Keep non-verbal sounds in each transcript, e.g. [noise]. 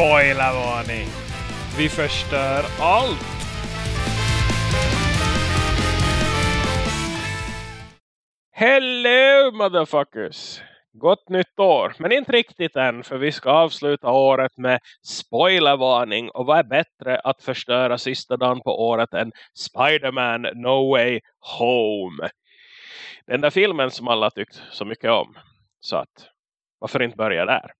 Spoilervarning! Vi förstör allt! Hello motherfuckers! Gott nytt år, men inte riktigt än för vi ska avsluta året med spoilervarning och vad är bättre att förstöra sista dagen på året än Spider-Man No Way Home. Den där filmen som alla tyckt så mycket om. Så att, varför inte börja där?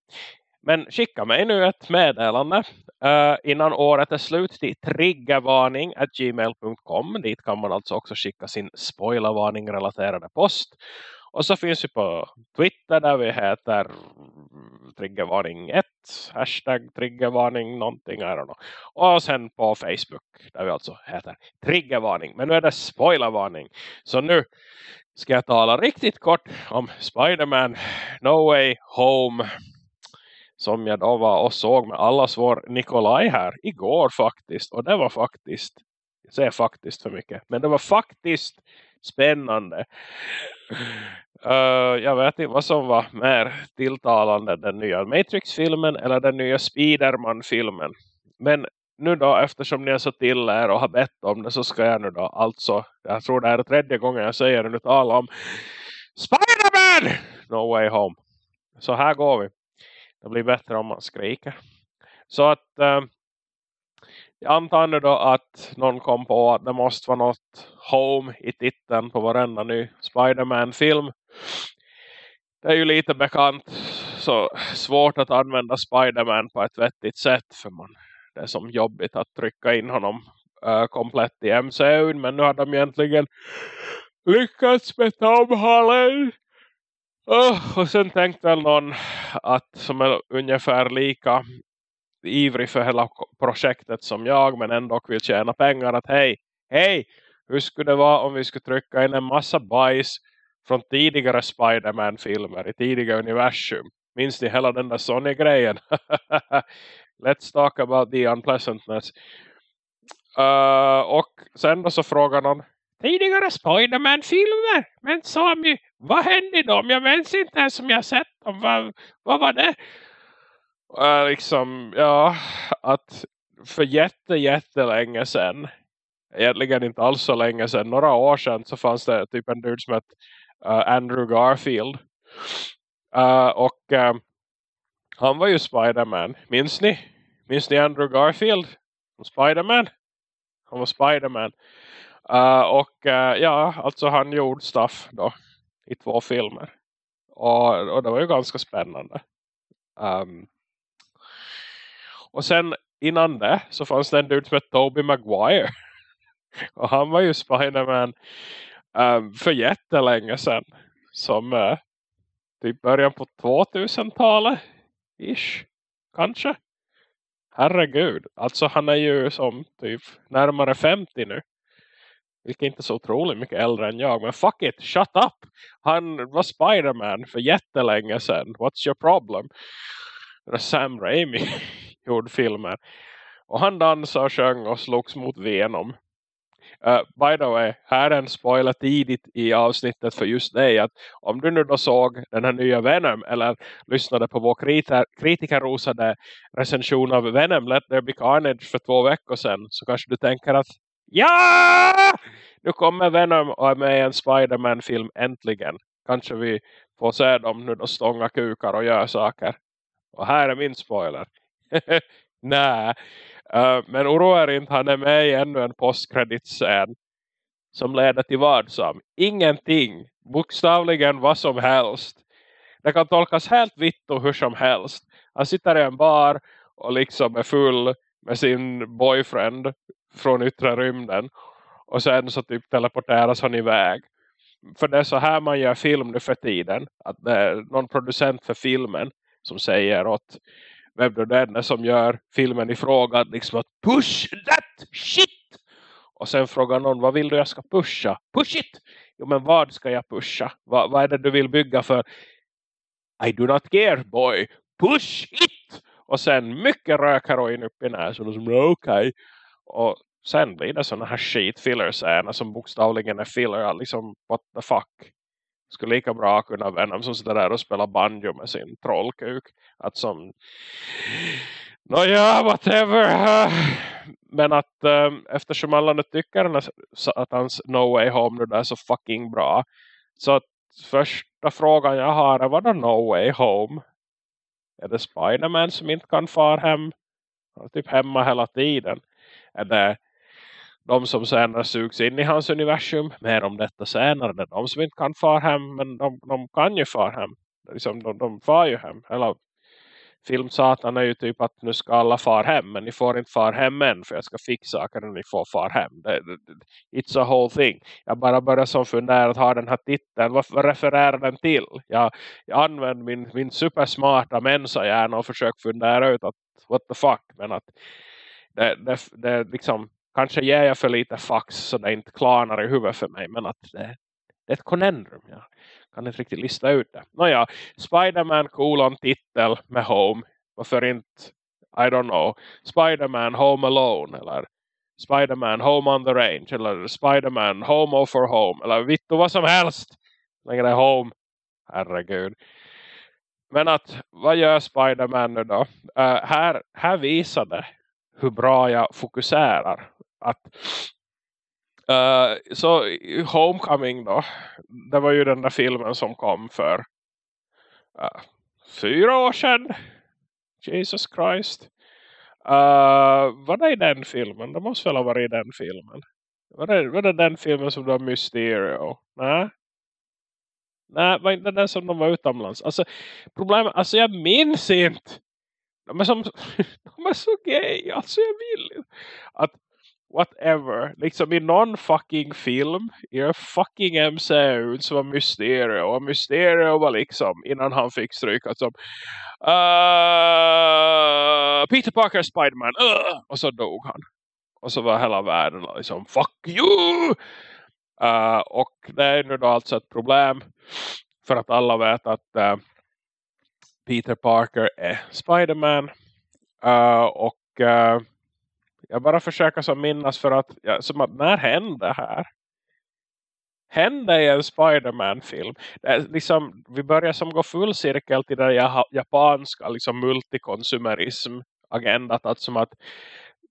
Men skicka mig nu ett meddelande uh, innan året är slut till triggervarning at gmail.com. Dit kan man alltså också skicka sin spoilervarning relaterade post. Och så finns vi på Twitter där vi heter triggervarning 1, hashtag triggervarning någonting, I don't know. Och sen på Facebook där vi alltså heter triggervarning. Men nu är det spoilervarning. Så nu ska jag tala riktigt kort om Spider-Man No Way Home som jag då var och såg med allas vår Nikolaj här igår faktiskt. Och det var faktiskt, jag säger faktiskt för mycket, men det var faktiskt spännande. Uh, jag vet inte vad som var mer tilltalande, den nya Matrix-filmen eller den nya Spiderman-filmen. Men nu då, eftersom ni är så till er och har bett om det så ska jag nu då alltså, jag tror det är tredje gången jag säger det nu, tala om Spiderman! No way home. Så här går vi. Det blir bättre om man skriker. Så att eh, jag antar nu då att någon kom på att det måste vara något home i titeln på varenda ny Spiderman-film. Det är ju lite bekant så svårt att använda Spiderman på ett vettigt sätt för man det är som jobbigt att trycka in honom äh, komplett i MCU men nu har de egentligen lyckats med Tom Holland Oh, och sen tänkte väl någon att som är ungefär lika ivrig för hela projektet som jag men ändå vill tjäna pengar att hej, hej, hur skulle det vara om vi skulle trycka in en massa bajs från tidigare Spiderman-filmer i tidiga universum. Minns ni hela den där Sony-grejen? [laughs] Let's talk about the unpleasantness. Uh, och sen då så frågar någon tidigare Spiderman-filmer. Men Sami, vad hände i dem? Jag minns inte ens som jag sett dem. Vad, vad var det? Uh, liksom, ja, att för jätte, jättelänge sedan, egentligen inte alls så länge sedan, några år sedan så fanns det typ en dude som hette uh, Andrew Garfield. Uh, och uh, han var ju Spiderman. Minns ni? Minns ni Andrew Garfield? Spiderman? Han var Spiderman. Uh, och uh, ja, alltså han gjorde stuff då i två filmer. Och, och det var ju ganska spännande. Um, och sen innan det så fanns det en dude som hette Tobey Maguire. [laughs] och han var ju Spiderman um, för jättelänge sedan. Som uh, typ början på 2000-talet. Ish. Kanske. Herregud. Alltså han är ju som typ närmare 50 nu. Vilket inte är så otroligt mycket äldre än jag. Men fuck it, shut up! Han var Spiderman för jättelänge sedan. What's your problem? Sam Raimi [laughs] gjorde filmer. Och han dansade och sjöng och slogs mot Venom. Uh, by the way, här är en spoiler tidigt i avsnittet för just dig. Att om du nu då såg den här nya Venom eller lyssnade på vår kritikerrosade recension av Venom Let There Be Carnage för två veckor sedan. Så kanske du tänker att Ja! Nu kommer Venom och är med i en Spiderman-film äntligen. Kanske vi får se dem nu då stånga kukar och gör saker. Och här är min spoiler. [laughs] Nej. Uh, men oroa er inte, han är med i ännu en postkreditscen. Som leder till vad som? Ingenting. Bokstavligen vad som helst. Det kan tolkas helt vitt och hur som helst. Han sitter i en bar och liksom är full med sin boyfriend från yttre rymden. Och sen så typ teleporteras han iväg. För det är så här man gör film nu för tiden. Att det är någon producent för filmen som säger åt vem det är som gör filmen i fråga liksom att push that shit! Och sen frågar någon, vad vill du jag ska pusha? Push it! Jo men vad ska jag pusha? Vad, vad är det du vill bygga för? I do not care boy! Push it! Och sen mycket rökheroin upp i näsan och som okej. Okay. Och sen blir det sådana här shit filler som bokstavligen är filler. Liksom, what the fuck? Skulle lika bra kunna Venom som sitter där och spelar banjo med sin trollkuk. Att som... Nåja, whatever. Men att um, eftersom alla nu tycker att hans No Way Home nu är så fucking bra. Så att första frågan jag har är vad är No Way Home? Är det Spiderman som inte kan far hem? Han är typ hemma hela tiden. Är det de som senare sugs in i hans universum? Mer om detta senare. Det är de som inte kan far hem. Men de, de kan ju far hem. Liksom, de, de far ju hem. Eller filmsatan är ju typ att nu ska alla far hem. Men ni får inte far hem än. För jag ska fixa saker när ni får far hem. Det, det, it's a whole thing. Jag bara börjar som fundera att ha den här titeln. Vad, vad refererar den till? Jag, jag använder min, min supersmarta människa och försöker fundera ut att what the fuck. Men att det, det, det liksom kanske ger jag för lite fax så det inte klarnar i huvudet för mig. Men att det, ett konendrum. jag kan inte riktigt lista ut det. Nåja, Spiderman kolon titel med Home. Varför inte, I don't know, Spiderman Home Alone eller Spiderman Home on the Range eller Spiderman Home for Home eller vittu vad som helst. Längre det Home. Herregud. Men att, vad gör Spiderman nu då? Uh, här, här visar det hur bra jag fokuserar. Att Uh, så Homecoming då. Det var ju den där filmen som kom för uh, fyra år sedan. Jesus Christ. Uh, var det i den filmen? Det måste väl ha varit i den filmen. Var det, var det den filmen som var Mysterio? Nej. Nej, var inte den som de var utomlands. Alltså, problemet, alltså jag minns inte. De är, som, [laughs] de är så gay. Alltså jag vill att whatever. Liksom i någon fucking film i en fucking MCU så var Mysterio. Och Mysterio var liksom innan han fick stryk som uh, Peter Parker Spiderman. Uh, och så dog han. Och så var hela världen liksom fuck you! Uh, och det är nu då alltså ett problem. För att alla vet att uh, Peter Parker är Spiderman. Uh, och eh, jag bara försöker så minnas för att, ja, som att när hände det här? Hände i en Spiderman-film. Liksom, vi börjar som gå full cirkel till den japanska liksom multikonsumerism-agendat. Att som att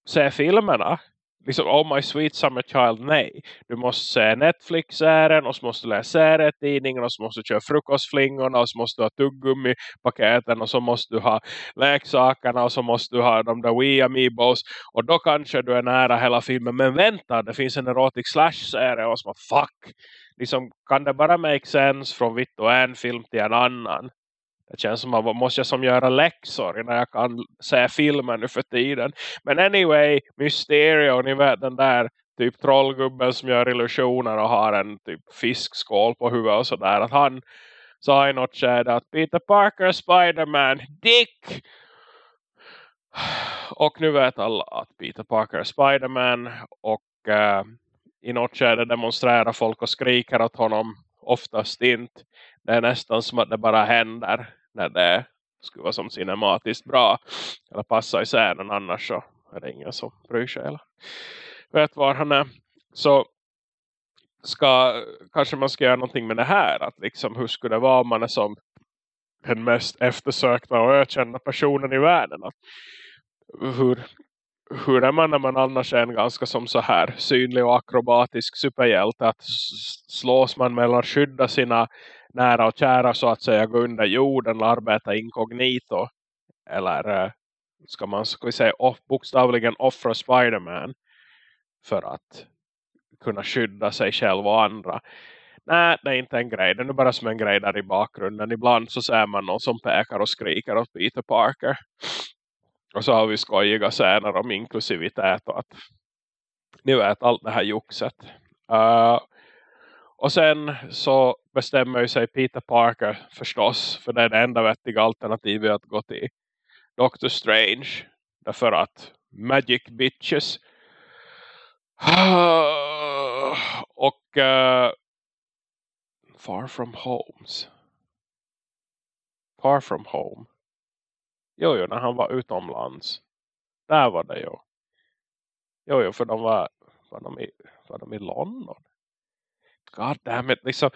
se filmerna liksom, oh my sweet summer child, nej. Du måste se Netflix-ären och så måste du läsa serietidningen och så måste du köra frukostflingorna och så måste du ha tuggummi-paketen och så måste du ha leksakerna och så måste du ha de där Wii Amiibos och då kanske du är nära hela filmen. Men vänta, det finns en erotic slash-serie och så fuck. Liksom, kan det bara make sense från vitt och en film till en annan? Det känns som att man måste som göra läxor innan jag kan se filmen nu för tiden. Men anyway, Mysterio, ni vet den där typ trollgubben som gör illusioner och har en typ fiskskål på huvudet och sådär. Att han sa i något skede att Peter Parker Spiderman, Dick! Och nu vet alla att Peter Parker är Spiderman och äh, i något skede demonstrerar folk och skriker åt honom oftast inte. Det är nästan som att det bara händer när det skulle vara som cinematiskt bra. Eller passa i scenen annars så är det ingen som bryr sig eller vet var han är så ska, kanske man ska göra någonting med det här att liksom hur skulle det vara om man är som den mest eftersökta och ökända personen i världen. Att hur, hur är man när man annars är en ganska som så här synlig och akrobatisk superhjälte? Att slås man mellan skydda sina nära och kära så att säga gå under jorden och arbeta inkognito eller äh, ska man ska vi säga off, bokstavligen offra Spiderman för att kunna skydda sig själv och andra. Nej, det är inte en grej. Det är bara som en grej där i bakgrunden. Ibland så ser man någon som pekar och skriker åt Peter Parker. Och så har vi skojiga scener om inklusivitet och att ni vet allt det här joxet. Uh, äh, och sen så bestämmer sig Peter Parker förstås. För det är det enda vettiga alternativet att gå till Doctor Strange. Därför att Magic Bitches. [sighs] Och uh, Far From Homes. Far From Home. Jo, jo, när han var utomlands. Där var det ju. Jo, jo, för de var, var, de i, var de i London. God damn it. Liksom,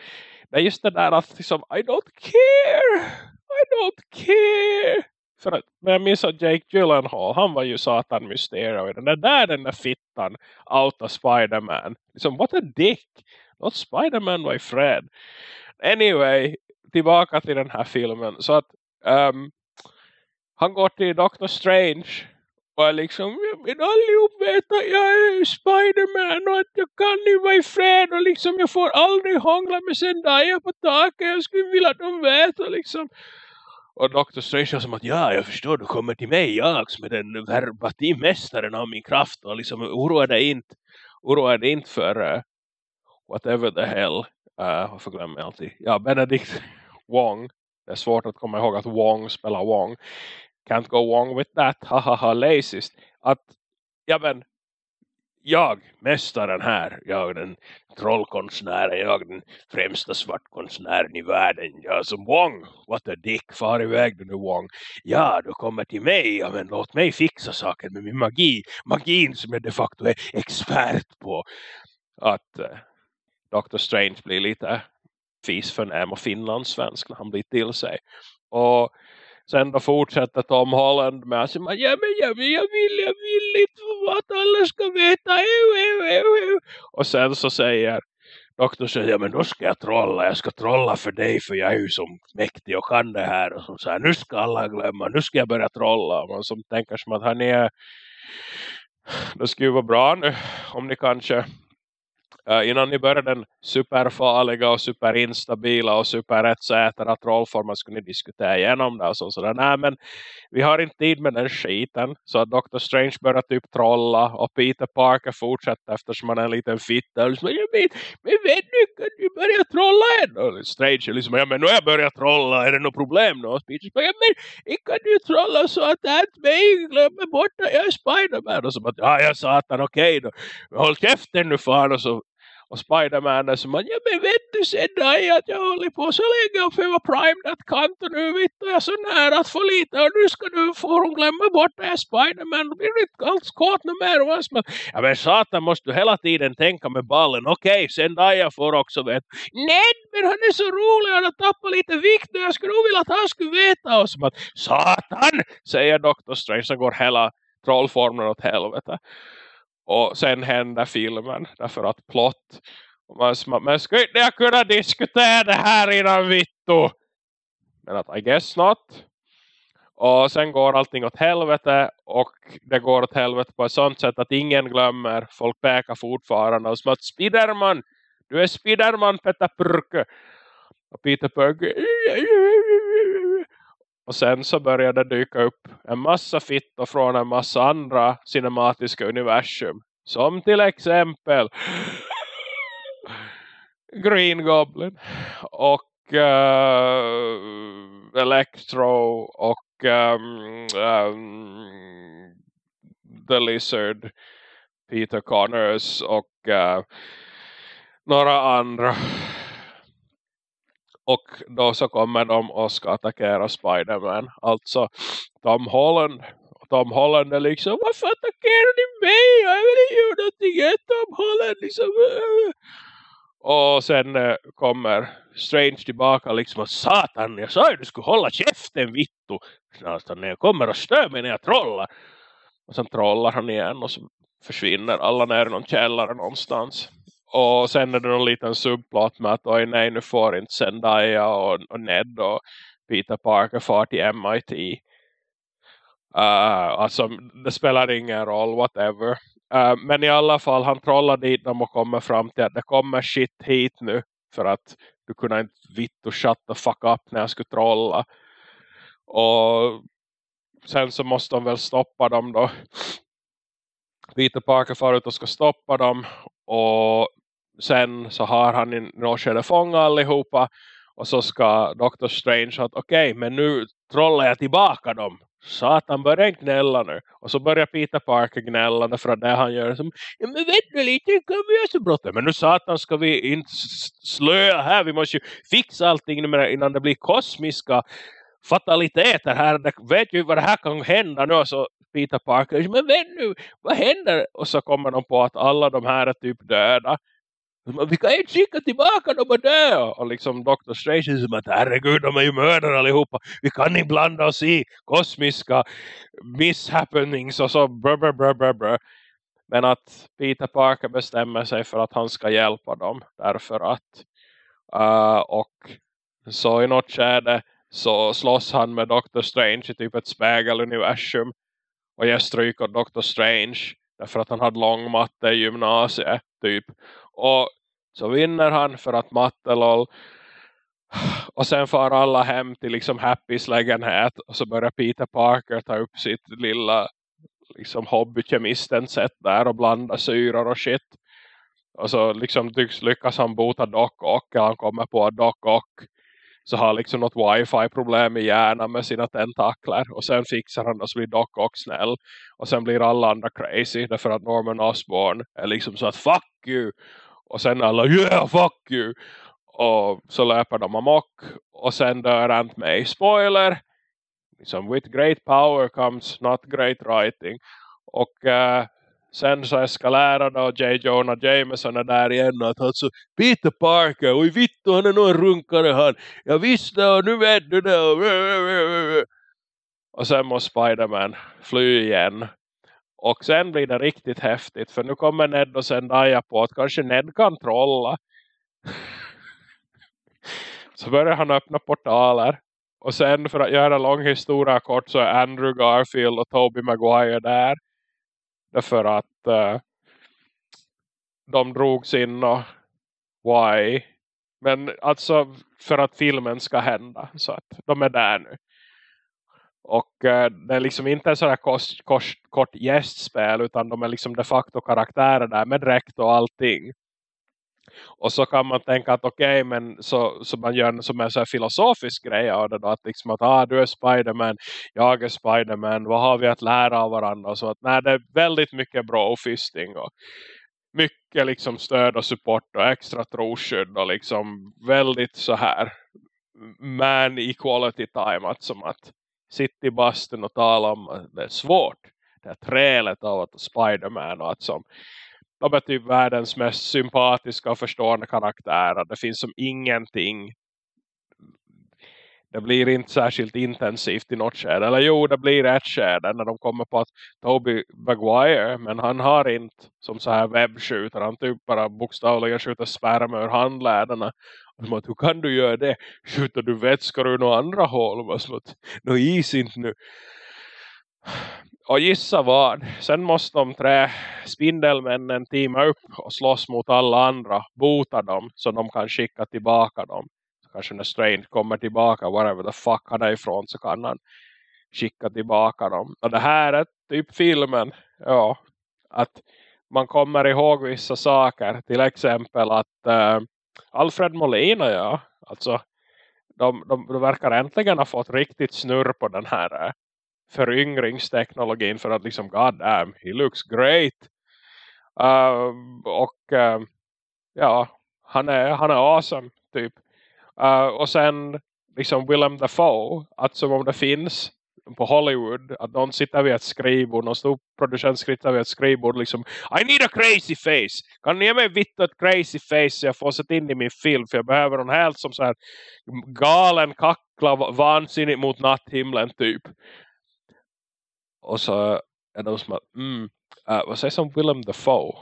det är just det där att liksom, I don't care. I don't care. För att, men jag minns att Jake Gyllenhaal, han var ju Satan Mysterio den där, där den där fittan outa Spider-Man. Liksom, what a dick! Not Spider-Man my friend. Anyway, tillbaka till den här filmen. Så att um, han går till Doctor Strange och liksom, jag vill allihop veta att jag är Spiderman och att jag kan ju vara i fred och liksom jag får aldrig hångla med Zendaya på taket. Jag skulle vilja att de vet och liksom. Och Dr. Strange som att ja, jag förstår, du kommer till mig, jag som är den verbatimmästaren av min kraft och liksom oroa dig inte, oroa dig inte för uh, whatever the hell, uh, varför glömmer jag alltid, ja, Benedict Wong, det är svårt att komma ihåg att Wong spelar Wong, can't go wrong with that, hahaha, lazyst, att, ja men, jag, mästaren här, jag den trollkonstnären, jag den främsta svartkonstnären i världen, jag som Wong, what a dick, far iväg du nu Wong, ja du kommer till mig, ja men låt mig fixa saken med min magi, magin som jag de facto är expert på, att eh, uh, Dr. Strange blir lite fis för och finlandssvensk när han blir till sig, och sen då fortsätter Tom Holland med att säga, ja men jag vill, jag vill, jag vill inte att alla ska veta. Eu, eu, eu, eu. och sen så säger doktorn säger, ja men då ska jag trolla, jag ska trolla för dig för jag är ju som mäktig och kan det här. Och så säger nu ska alla glömma, nu ska jag börja trolla. Och man som tänker som att han är, det skulle vara bra nu om ni kanske Uh, innan ni börjar den superfarliga och superinstabila och superrättsätera trollformen skulle ni diskutera igenom det och så, sådär. Nej men vi har inte tid med den skiten. Så att Dr. Strange börjar typ trolla och Peter Parker fortsätter eftersom han är en liten fitta. Och liksom, jag vet, men vet du kan du börja trolla än? Och Strange är liksom, ja men nu har jag börjat trolla, är det något problem nu? Och Peter ja men kan du trolla så att Aunt May glömmer bort att jag är Spiderman? Och så bara, ja jag satan okej okay då. Håll käften nu fan och så och Spiderman är som att, ja men vet du Sedai att jag håller på så länge och för jag var primed att kant och nu vet jag så nära att få lite och nu ska du få hon glömma bort det här Spiderman. Då blir du inte alls kåt nu mer. Och vad ja men satan måste du hela tiden tänka med ballen. Okej okay, jag får också veta nej men han är så rolig han har tappat lite vikt och jag skulle nog vilja att han skulle veta. Och som att satan! säger Dr. Strange så går hela trollformen åt helvete och sen händer filmen därför att plott. Man, men skulle inte jag kunna diskutera det här innan vittu? Men att I guess not. Och sen går allting åt helvete och det går åt helvete på ett sånt sätt att ingen glömmer. Folk pekar fortfarande och som att Spiderman! Du är Spiderman Peter Purke! Och Peter Purke och sen så började det dyka upp en massa fittor från en massa andra cinematiska universum. Som till exempel [gasps] Green Goblin och uh, Electro och um, um, The Lizard, Peter Connors och uh, några andra och då så kommer de och ska attackera Spiderman. Alltså Tom Holland. Tom Holland är liksom, varför attackerar ni mig? Jag vill inte göra någonting. Tom Holland liksom. Äh. Och sen eh, kommer Strange tillbaka liksom att satan, jag sa ju du skulle hålla käften vittu. Alltså, när jag kommer och stör mig när jag trollar. Och sen trollar han igen och så försvinner alla ner i någon källare någonstans. Och sen är det någon liten subplot med att oj nej nu får inte Zendaya och, och Ned och Peter Parker far till MIT. Uh, eh, alltså det spelar ingen roll, whatever. Uh, men i alla fall han trollar dit dem och kommer fram till att det kommer shit hit nu. För att du kunde inte vitt och shut the fuck up när jag skulle trolla. Och sen så måste de väl stoppa dem då. Peter Parker far ut och ska stoppa dem. Och sen så har han i något skede fånga allihopa och så ska Dr. Strange att okej okay, men nu trollar jag tillbaka dem Satan börjar gnälla nu. Och så börjar Peter Parker gnälla för att det han gör som, ja men vet du lite, kommer vi så bråttom. Men nu satan ska vi inte slöa här. Vi måste ju fixa allting innan det blir kosmiska fataliteter här. Det vet ju vad det här kan hända nu. Så Peter Parker, men vet nu, vad händer? Och så kommer de på att alla de här är typ döda. Vi kan inte skicka tillbaka dem och dö. Och liksom Dr. Strange är som att herregud de är ju mördare allihopa. Vi kan inte blanda oss i kosmiska misshappenings och så brr, brr, brr, brr, brr. Men att Peter Parker bestämmer sig för att han ska hjälpa dem. Därför att uh, och så i något skede så slåss han med Dr. Strange i typ ett spegeluniversum. Och jag stryker Dr. Strange därför att han hade lång matte i gymnasiet typ. Och så vinner han för att Mattelol. Och sen far alla hem till liksom Happys lägenhet. Och så börjar Peter Parker ta upp sitt lilla liksom hobbykemisten sätt där och blanda syror och shit. Och så liksom tycks lyckas han bota Doc och han kommer på att Doc och så har liksom något wifi-problem i hjärnan med sina tentakler. Och sen fixar han och så blir Doc Ock snäll. Och sen blir alla andra crazy. Därför att Norman Osborn är liksom så att fuck you. Och sen alla yeah fuck you. Och så löper de amok. Och sen dör Ant May. Spoiler! Liksom, with great power comes not great writing. Och eh, sen så eskalerar då J. Jonah Jameson är där igen och att alltså Peter Parker, oj vittu han är nog en runkare han. Jag visste och nu vet du det. Och sen måste Spiderman fly igen. Och sen blir det riktigt häftigt för nu kommer Ned och Zendaya på att kanske Ned kan trolla. [laughs] så börjar han öppna portaler. Och sen för att göra lång historia kort så är Andrew Garfield och Tobey Maguire där. Därför att uh, de drogs in och eh, why. Men alltså för att filmen ska hända. Så att de är där nu. Och uh, det är liksom inte en sån här kort, kort, kort gästspel utan de är liksom de facto karaktärer där med dräkt och allting. Och så kan man tänka att okej, okay, men så, så man gör som en så filosofisk grej av det då. Att liksom att ah, du är Spiderman, jag är Spiderman, vad har vi att lära av varandra? Och så att nej, det är väldigt mycket bra fisting och mycket liksom stöd och support och extra troskydd och liksom väldigt så här man equality time. Att som att sitta i bastun och tala om att det är svårt. Det här trälet av att Spiderman och att som de är typ världens mest sympatiska och förstående karaktärer. Det finns som ingenting. Det blir inte särskilt intensivt i något skede. Eller jo, det blir ett skede när de kommer på att Toby Maguire, men han har inte som så här webbskjuter. Han typ bara bokstavligen skjuter sperma ur handläderna. Som att, hur kan du göra det? Skjuter du vätskor ur några andra hål? Nå som att, no is inte nu. Och gissa vad. Sen måste de tre spindelmännen teama upp och slåss mot alla andra. Bota dem så de kan skicka tillbaka dem. Så kanske när Strange kommer tillbaka, whatever the fuck han är ifrån så kan han skicka tillbaka dem. Och det här är typ filmen. Ja, att man kommer ihåg vissa saker. Till exempel att äh, Alfred Molina, ja. Alltså de, de, de verkar äntligen ha fått riktigt snurr på den här eh föryngringsteknologin för att liksom god damn, he looks great. Uh, och uh, ja, han är, han är awesome typ. Uh, och sen liksom Willem Dafoe, att som om det finns på Hollywood att någon sitter vid ett skrivbord, någon stor producent sitter vid ett skrivbord liksom, I need a crazy face kan ni ge mig vitt ett crazy face så jag får sätta in i min film för jag behöver någon helt som så här galen kackla vansinnigt mot natthimlen typ och så är de som att, mm, uh, vad sägs om Willem Dafoe?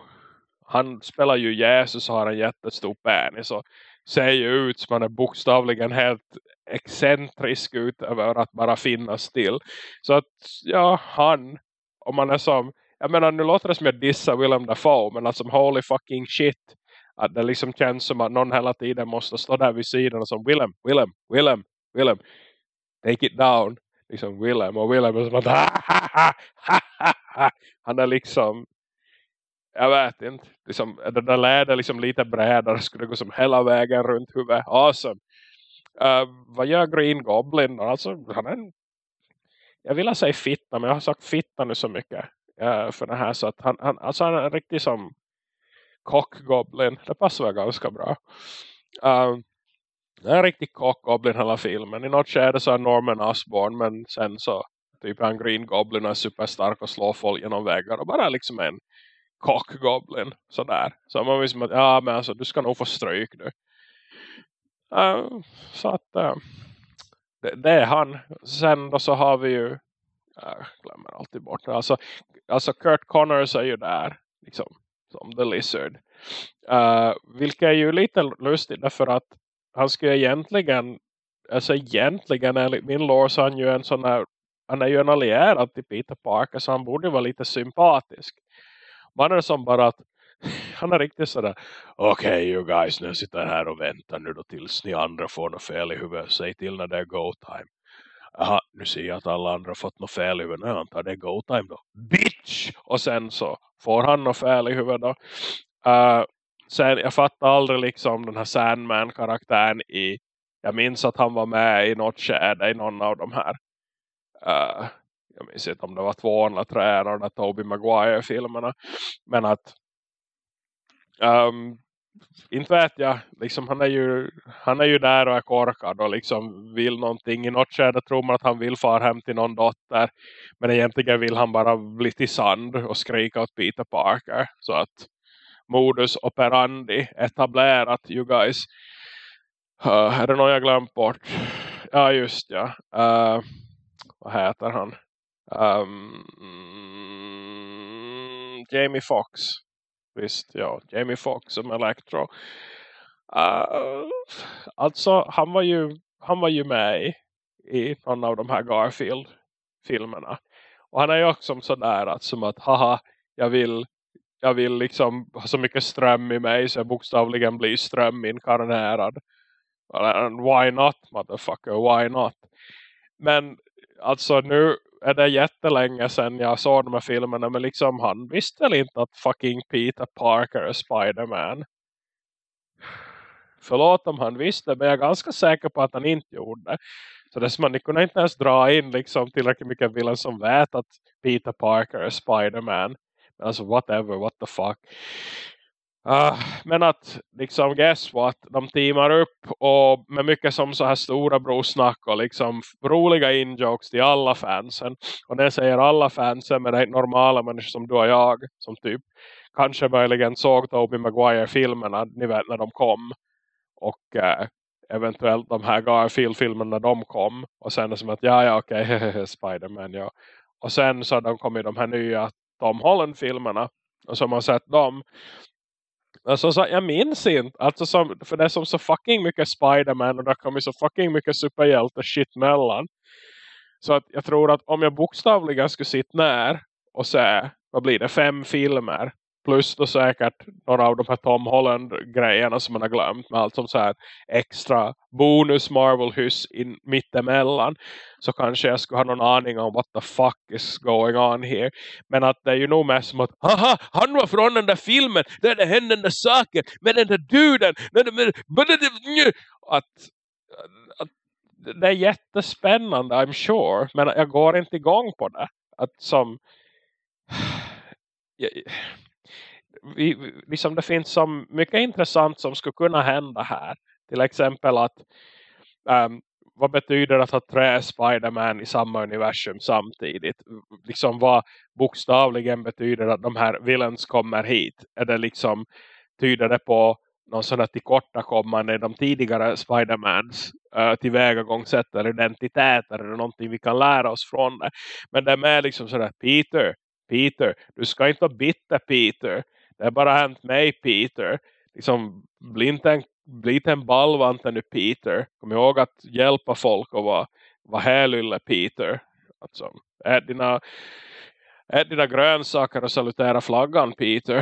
Han spelar ju Jesus och har en jättestor penis och ser ju ut som han är bokstavligen helt excentrisk ut över att bara finnas till. Så att, ja, han, om man är som, jag menar nu låter det som jag dissar Willem Dafoe, men alltså holy fucking shit. Att det liksom känns som att någon hela tiden måste stå där vid sidan och som Willem, Willem, Willem, Willem, take it down liksom Willem och Willem är som att han är liksom jag vet inte liksom, det där läder liksom lite brädare skulle gå som hela vägen runt huvudet. Awesome. Uh, vad gör Green Goblin alltså han är en, jag vill säga fitta men jag har sagt fitta nu så mycket uh, för det här så att han, han, alltså han är riktigt som kockgoblin. Det passar väl ganska bra. Uh, det är en riktig kock-goblin hela filmen. I något skede så är Norman Osborn men sen så typ han Green Goblin är superstark och slår folk genom väggar och bara liksom en cockgoblin sådär. Så man visste liksom att ja men alltså du ska nog få stryk nu. Uh, eh, så att uh, det, det, är han. Sen då så har vi ju jag glömmer alltid bort alltså, alltså Kurt Connors är ju där liksom, som The Lizard. Uh, vilket är ju lite lustigt därför att han skulle egentligen alltså egentligen enligt min lår så han ju en sån här han är ju en allierad till Peter Parker så han borde vara lite sympatisk. Man är som bara att [laughs] han är riktigt sådär okej okay, you guys, nu sitter jag här och väntar nu då tills ni andra får något fel i huvudet. Säg till när det är go time. Aha, nu ser jag att alla andra fått något fel i huvudet. Nu antar det är go time då. Bitch! Och sen så får han något fel i huvudet då. Uh, sen, jag fattar aldrig liksom den här Sandman-karaktären i jag minns att han var med i något skäde i någon av de här uh, jag minns inte om det var två eller tre de Tobey Maguire-filmerna men att um, inte vet jag, liksom han är ju han är ju där och är korkad och liksom vill någonting i något skede tror man att han vill fara hem till någon dotter men egentligen vill han bara bli till sand och skrika åt Peter Parker så att modus operandi etablerat you guys uh, är det någon jag glömt bort ja just ja uh, vad heter han um, Jamie Fox Visst, ja. Jamie Fox som Electro. Uh, alltså, han var ju han var ju med i, i någon av de här Garfield-filmerna. Och han är ju också sådär att som att, haha, jag vill jag vill liksom ha så mycket ström i mig så jag bokstavligen blir ströminkarnerad. Why not, motherfucker, why not? Men alltså nu är det jättelänge sedan jag såg de här filmerna. Men liksom han visste väl inte att fucking Peter Parker är Spiderman. Förlåt om han visste. Men jag är ganska säker på att han inte gjorde det. Så det man kunde inte ens dra in liksom tillräckligt mycket villan som vet att Peter Parker är Spiderman. Alltså whatever, what the fuck. Uh, men att liksom guess what de teamar upp och med mycket som så här stora brosnack och liksom roliga injokes till alla fansen. Och det säger alla fansen med det normala människor som du och jag som typ kanske möjligen såg Tobey Maguire-filmerna ni vet när de kom och uh, eventuellt de här Garfield-filmerna när de kom och sen är det som att ja ja okej okay, [laughs] Spiderman ja. Och sen så har de kommit de här nya Tom Holland-filmerna och som har sett dem Alltså, så, jag minns inte. Alltså, som, för det är som så fucking mycket Spiderman och det kommer så fucking mycket superhjälte shit mellan. Så att jag tror att om jag bokstavligen skulle sitta ner och se, vad blir det, fem filmer Plus då säkert några av de här Tom Holland-grejerna som man har glömt. Med allt som så här extra bonus Marvel-hyss mittemellan. Så kanske jag skulle ha någon aning om what the fuck is going on here. Men att det är ju nog mest som att haha, han var från den där filmen. Där det hände den där saken. Med den där duden. Att, att det är jättespännande, I'm sure. Men jag går inte igång på det. Att som [sighs] vi, liksom det finns så mycket intressant som skulle kunna hända här. Till exempel att um, vad betyder det att ha tre Spiderman i samma universum samtidigt? Liksom vad bokstavligen betyder att de här villains kommer hit? Är det liksom, tyder det på någon sån här tillkortakommande de tidigare Spidermans uh, tillvägagångssätt eller identiteter eller någonting vi kan lära oss från det. Men det är med liksom sådär, Peter, Peter, du ska inte vara bitter Peter det har bara hänt mig Peter. Liksom, bli inte en, bli inte en ballvante nu Peter. Kom ihåg att hjälpa folk och vara, vara lille Peter. Alltså, ät dina, ät dina grönsaker och salutera flaggan Peter.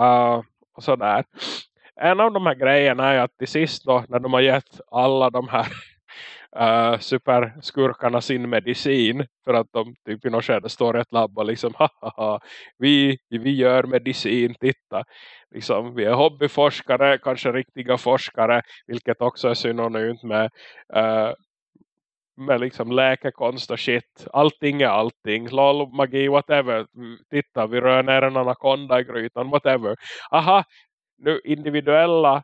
Uh, och sådär. En av de här grejerna är att till sist då, när de har gett alla de här uh, superskurkarna sin medicin för att de typ i något skede står i ett labb och liksom ”hahaha”. vi, vi gör medicin, titta liksom, vi är hobbyforskare, kanske riktiga forskare vilket också är synonymt med uh, med liksom läkekonst och shit. Allting är allting. Lol, magi, whatever. Titta, vi rör ner en anakonda i grytan, whatever. Aha, nu individuella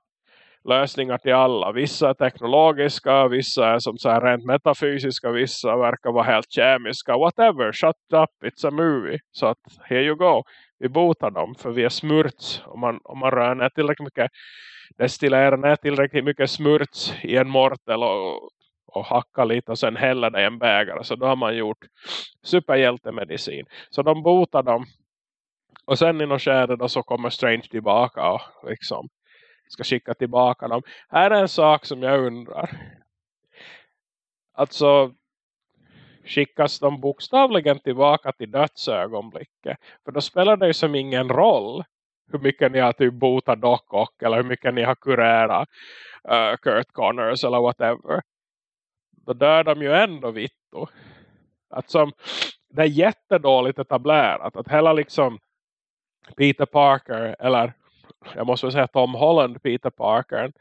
lösningar till alla. Vissa är teknologiska, vissa är som så här rent metafysiska, vissa verkar vara helt kemiska. Whatever, shut up, it's a movie. Så att, here you go. vi botar dem för vi är smurts. Om man, om man rör ner tillräckligt mycket destillerar ner tillräckligt mycket smurts i en mortel och, och hackar lite och sen häller det i en bägare. Så då har man gjort superhjältemedicin. Så de botar dem. Och sen i något skede så kommer Strange tillbaka och liksom ska skicka tillbaka dem. Här är en sak som jag undrar. Alltså skickas de bokstavligen tillbaka till dödsögonblicket. För då spelar det ju som ingen roll hur mycket ni har typ botat Doc Ock eller hur mycket ni har kurerat uh, Kurt Connors eller whatever. Då dör de ju ändå vitto. Att som, det är jättedåligt etablerat att hela liksom Peter Parker eller jag måste väl säga Tom Holland Peter Parker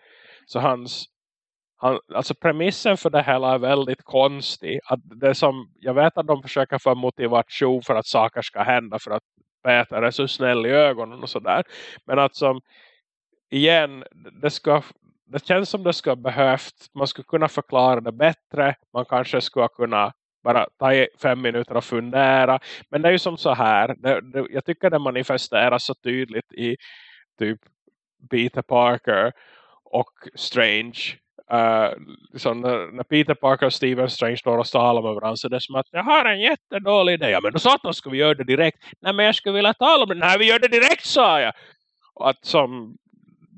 så hans han, alltså premissen för det hela är väldigt konstig. Att det som, jag vet att de försöker få motivation för att saker ska hända för att Peter är så snäll i ögonen och sådär. Men att som igen, det ska det känns som det ska behövt, man skulle kunna förklara det bättre, man kanske skulle kunna bara ta fem minuter och fundera. Men det är ju som så här, det, det, jag tycker det manifesteras så tydligt i typ Peter Parker och Strange Uh, liksom när, när, Peter Parker och Steven Strange står och talar med varandra så det är som att jag har en jättedålig idé. Ja men då satan ska vi göra det direkt. Nej men jag skulle vilja tala om det. Nej vi gör det direkt sa jag. Och att som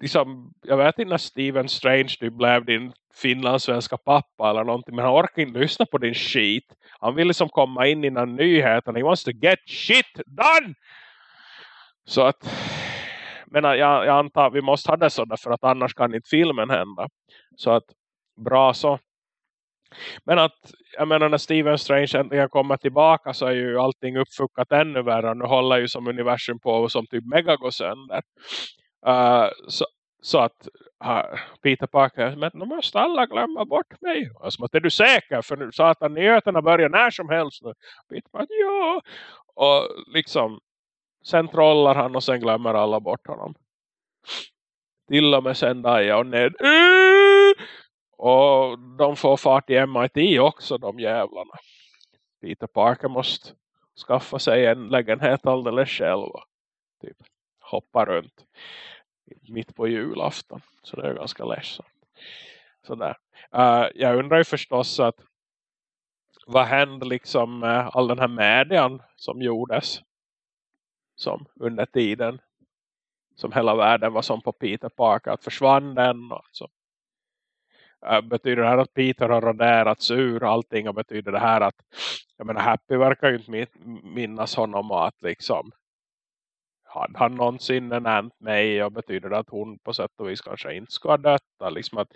liksom, jag vet inte när Steven Strange du blev din finlandssvenska pappa eller någonting. Men han orkar inte lyssna på din skit. Han vill liksom komma in i den nyheten. He wants to get shit done. Så att men jag, jag antar att vi måste ha det sådär för att annars kan inte filmen hända. Så att bra så. Men att, jag menar när Steven Strange äntligen kommer tillbaka så är ju allting uppfuckat ännu värre. Nu håller ju som universum på som typ mega går sönder. Uh, så, så att uh, Peter Parker men nu måste alla glömma bort mig. Alltså, är du säker? För nu sa att nyheterna börjar när som helst nu. Peter Parker, ja. Och liksom sen trollar han och sen glömmer alla bort honom. Till och med sen Daya och Ned. Och de får fart i MIT också, de jävlarna. Peter Parker måste skaffa sig en lägenhet alldeles själv. Typ hoppa runt mitt på julafton. Så det är ganska ledsamt. Sådär. Uh, jag undrar ju förstås att vad hände liksom med all den här median som gjordes som under tiden som hela världen var som på Peter Parker att försvann den och så. Äh, betyder det här att Peter har raderats ur allting och betyder det här att jag menar Happy verkar ju inte minnas honom och att liksom hade han någonsin nämnt mig? Och betyder det att hon på sätt och vis kanske inte ska ha dött? Liksom att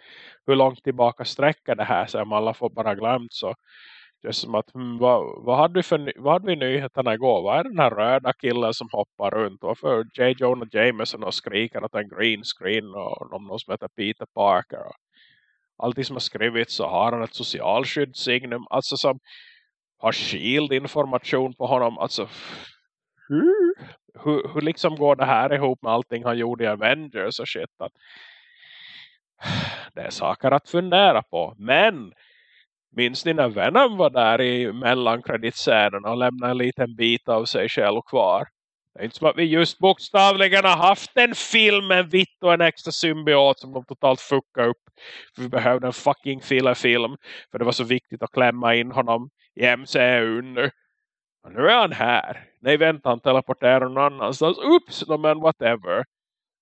hur långt tillbaka sträcker det här? Så om alla får bara glömt så det är som att, hmm, vad, vad, hade vi för, vad hade vi nyheterna igår? Vad är den här röda killen som hoppar runt? Varför J. Jonah Jameson och skriker att en green screen och om någon som heter Peter Parker. Och allting som har skrivits så har han ett socialskyddssignum. Alltså som har shield information på honom. Alltså hur, hur, hur liksom går det här ihop med allting han gjorde i Avengers och shit? Att, det är saker att fundera på. Men Minns ni när Venom var där i mellankreditscenen och lämnade en liten bit av sig själv kvar? Det är inte som att vi just bokstavligen har haft en film med vitt och en extra symbiot som de totalt fuckade upp. För vi behövde en fucking filler-film. För det var så viktigt att klämma in honom i MCU nu. Och nu är han här. Nej vänta, han teleporterar någon annanstans. Oops, no, men whatever.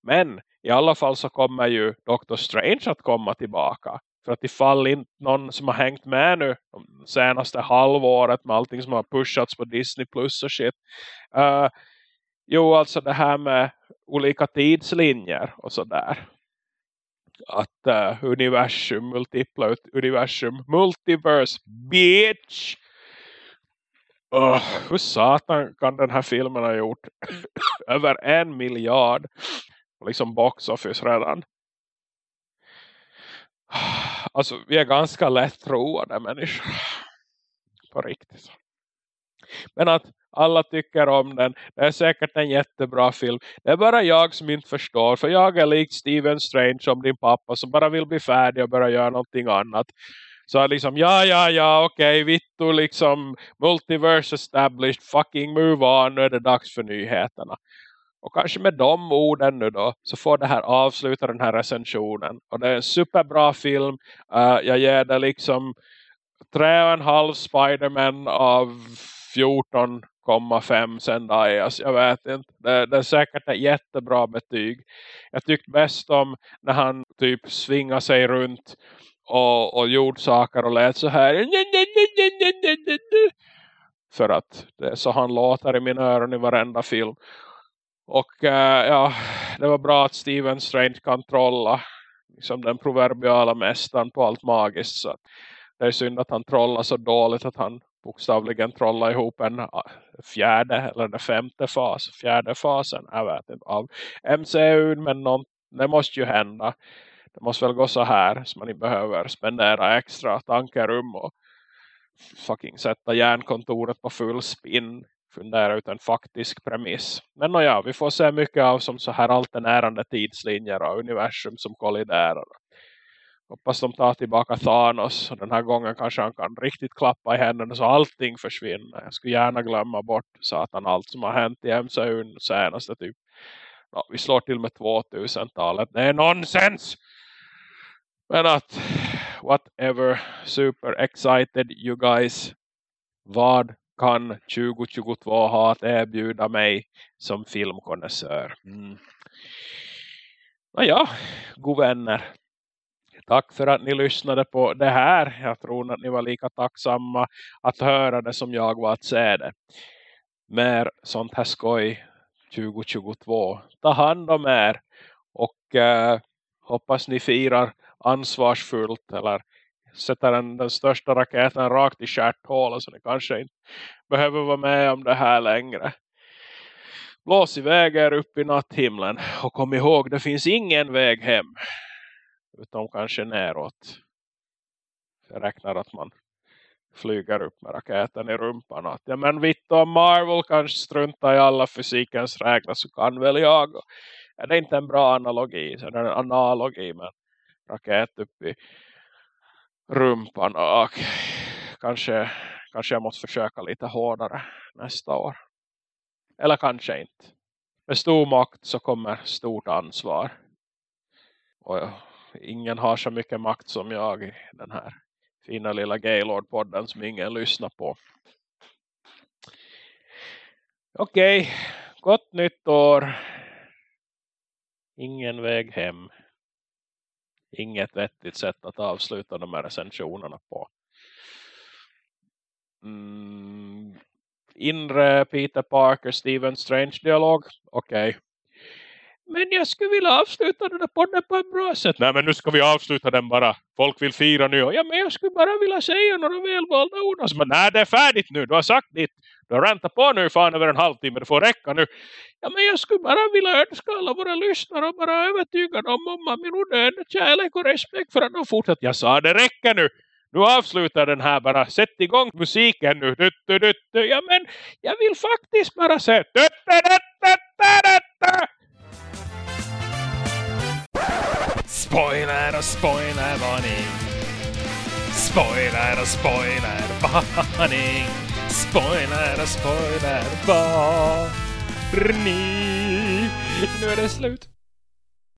Men i alla fall så kommer ju Doctor Strange att komma tillbaka. För att ifall inte någon som har hängt med nu de senaste halvåret med allting som har pushats på Disney Plus och shit. Uh, jo, alltså det här med olika tidslinjer och sådär. Att uh, universum, multipla universum, multiverse, bitch! Uh, hur satan kan den här filmen ha gjort [coughs] över en miljard liksom box office redan Alltså vi är ganska lättroade människor. På riktigt. Men att alla tycker om den. Det är säkert en jättebra film. Det är bara jag som inte förstår. För jag är likt Steven Strange som din pappa. Som bara vill bli färdig och börja göra någonting annat. Så liksom, ja, ja, ja, okej, okay, vittu liksom, multiverse established, fucking move on, nu är det dags för nyheterna. Och kanske med de orden nu då så får det här avsluta den här recensionen. Och det är en superbra film. Uh, jag ger det liksom tre och en halv Spiderman av 14,5 Zendayas. Alltså, jag vet inte. Det, det, är säkert ett jättebra betyg. Jag tyckte bäst om när han typ svingar sig runt och, och gjorde saker och lät så här. För att det är så han låter i mina öron i varenda film. Och uh, ja, det var bra att Steven Strange kan trolla liksom den proverbiala mästaren på allt magiskt. Så det är synd att han trollar så dåligt att han bokstavligen trollar ihop en fjärde eller den femte fas, fjärde fasen, jag vet inte, av MCU. Men någon, det måste ju hända. Det måste väl gå så här så man inte behöver spendera extra tankerum och fucking sätta järnkontoret på full spinn fundera ut en faktisk premiss. Men ja, vi får se mycket av som så här alternärande tidslinjer och universum som kolliderar. Hoppas de tar tillbaka Thanos och den här gången kanske han kan riktigt klappa i händerna så allting försvinner. Jag skulle gärna glömma bort satan allt som har hänt i MCU senaste typ. Ja, vi slår till med 2000-talet. Det är nonsens! Men att whatever, super excited you guys. Vad kan 2022 ha att erbjuda mig som filmkonnässör. Mm. ja, god vänner. Tack för att ni lyssnade på det här. Jag tror att ni var lika tacksamma att höra det som jag var att se det. Mer sånt här skoj 2022. Ta hand om er och eh, hoppas ni firar ansvarsfullt eller sätter den, den största raketen rakt i kärthålet så ni kanske inte behöver vara med om det här längre. Blås iväg er upp i natthimlen och kom ihåg det finns ingen väg hem utom kanske neråt. Jag räknar att man flyger upp med raketen i rumpan. Att, ja, men vitt om Marvel kanske struntar i alla fysikens regler så kan väl jag. Är det inte en bra analogi? Så det är en analogi med raket upp i rumpan. Och kanske, kanske jag måste försöka lite hårdare nästa år. Eller kanske inte. Med stor makt så kommer stort ansvar. Och ingen har så mycket makt som jag i den här fina lilla Gaylord-podden som ingen lyssnar på. Okej, okay. gott nytt år. Ingen väg hem inget vettigt sätt att avsluta de här recensionerna på. Mm, inre Peter Parker, Steven Strange dialog. Okej. Okay. Men jag skulle vilja avsluta den här podden på ett bra sätt. Nej men nu ska vi avsluta den bara. Folk vill fira nu. Ja men jag skulle bara vilja säga några välvalda ord. Alltså, men nej det är färdigt nu. Du har sagt ditt. Du har räntat på nu fan över en halvtimme. Det får räcka nu. Ja men jag skulle bara vilja önska alla våra lyssnare och bara övertyga dem om min odödliga kärlek och respekt för att de fortsätter. Jag sa det räcker nu. Nu avslutar den här bara. Sätt igång musiken nu. Du, du, du, du. Ja men jag vill faktiskt bara säga. Du, du, du, du, du, du. Spoiler och spoilervarning. Spoiler och spoilervarning. Spoiler och ni? Nu är det slut.